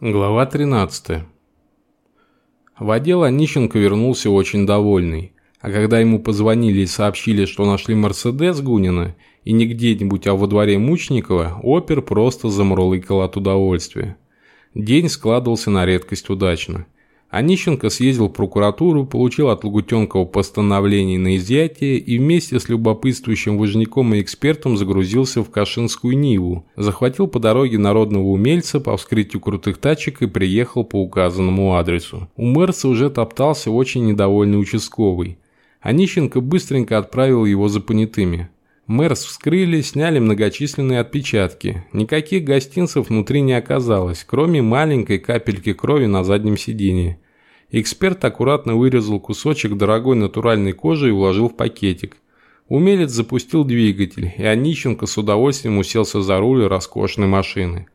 Глава 13. В отдел Онищенко вернулся очень довольный. А когда ему позвонили и сообщили, что нашли Мерседес Гунина, и не где-нибудь, а во дворе Мучникова, опер просто замурлыкал от удовольствия. День складывался на редкость удачно – Онищенко съездил в прокуратуру, получил от Лагутенкова постановление на изъятие и вместе с любопытствующим важняком и экспертом загрузился в Кашинскую Ниву, захватил по дороге народного умельца по вскрытию крутых тачек и приехал по указанному адресу. У Мерса уже топтался очень недовольный участковый. Онищенко быстренько отправил его за понятыми. Мэрс вскрыли, сняли многочисленные отпечатки. Никаких гостинцев внутри не оказалось, кроме маленькой капельки крови на заднем сиденье. Эксперт аккуратно вырезал кусочек дорогой натуральной кожи и уложил в пакетик. Умелец запустил двигатель, и Онищенко с удовольствием уселся за руль роскошной машины.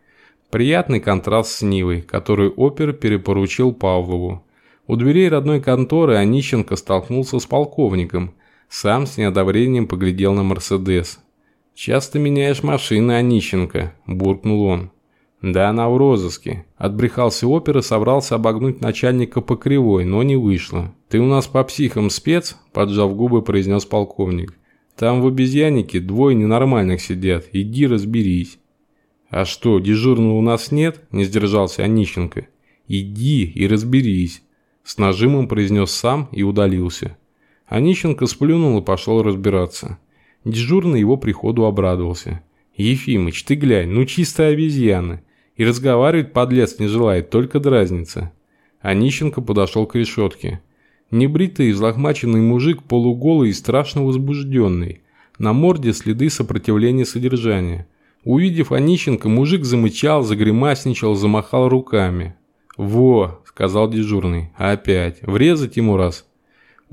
Приятный контраст с Нивой, которую опер перепоручил Павлову. У дверей родной конторы Онищенко столкнулся с полковником – сам с неодобрением поглядел на Мерседес. «Часто меняешь машины, Онищенко», – буркнул он. «Да она в розыске». Отбрехался опер и собрался обогнуть начальника по кривой, но не вышло. «Ты у нас по психам спец?» – поджав губы, произнес полковник. «Там в обезьяннике двое ненормальных сидят. Иди разберись». «А что, дежурного у нас нет?» – не сдержался Онищенко. «Иди и разберись», – с нажимом произнес сам и удалился. Онищенко сплюнул и пошел разбираться. Дежурный его приходу обрадовался. «Ефимыч, ты глянь, ну чистая обезьяна. И разговаривать подлец не желает, только дразнится». Онищенко подошел к решетке. Небритый, взлохмаченный мужик, полуголый и страшно возбужденный. На морде следы сопротивления содержания. Увидев Онищенко, мужик замычал, загремасничал, замахал руками. «Во!» – сказал дежурный. «Опять! Врезать ему раз!»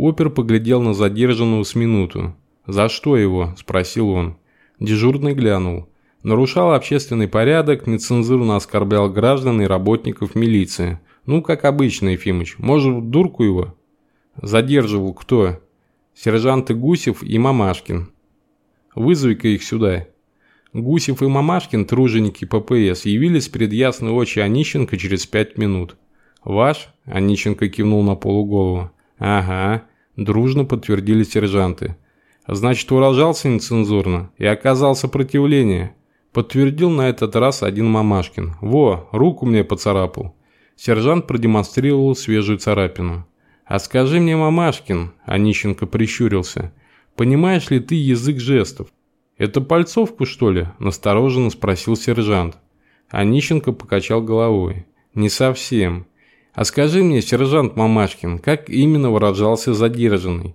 Опер поглядел на задержанного с минуту. «За что его?» – спросил он. Дежурный глянул. Нарушал общественный порядок, нецензурно оскорблял граждан и работников милиции. Ну, как обычно, Ефимыч. Может, дурку его? Задерживал кто? Сержанты Гусев и Мамашкин. Вызови-ка их сюда. Гусев и Мамашкин, труженики ППС, явились перед ясной очи Онищенко через пять минут. «Ваш?» – Онищенко кивнул на полуголову. «Ага. Дружно подтвердили сержанты. Значит, выражался нецензурно и оказал сопротивление. Подтвердил на этот раз один Мамашкин. Во, руку мне поцарапал. Сержант продемонстрировал свежую царапину. «А скажи мне, Мамашкин», – Онищенко прищурился, – «понимаешь ли ты язык жестов?» «Это пальцовку, что ли?» – настороженно спросил сержант. Онищенко покачал головой. «Не совсем. А скажи мне, сержант Мамашкин, как именно выражался задержанный?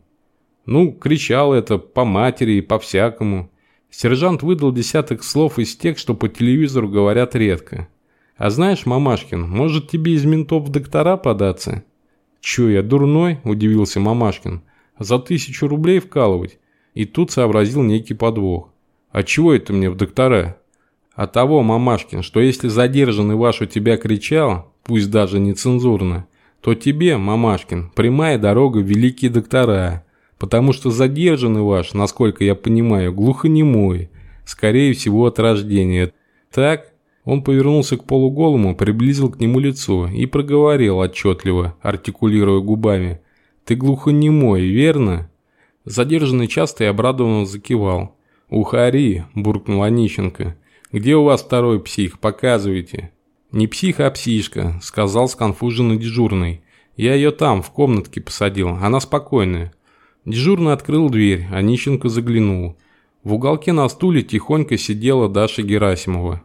Ну, кричал это по матери и по-всякому. Сержант выдал десяток слов из тех, что по телевизору говорят редко. А знаешь, Мамашкин, может тебе из ментов доктора податься? Чё, я дурной? Удивился Мамашкин. За тысячу рублей вкалывать? И тут сообразил некий подвох. А чего это мне в доктора? А того, Мамашкин, что если задержанный ваш у тебя кричал, пусть даже нецензурно, то тебе, Мамашкин, прямая дорога в великие доктора, потому что задержанный ваш, насколько я понимаю, глухонемой, скорее всего от рождения. Так? Он повернулся к полуголому, приблизил к нему лицо и проговорил отчетливо, артикулируя губами. «Ты глухонемой, верно?» Задержанный часто и обрадованно закивал. «Ухари!» – буркнул Онищенко. «Где у вас второй псих? Показывайте!» «Не псих, а псишка», – сказал сконфуженный дежурный. «Я ее там, в комнатке посадил. Она спокойная». Дежурный открыл дверь, а Нищенко заглянул. В уголке на стуле тихонько сидела Даша Герасимова.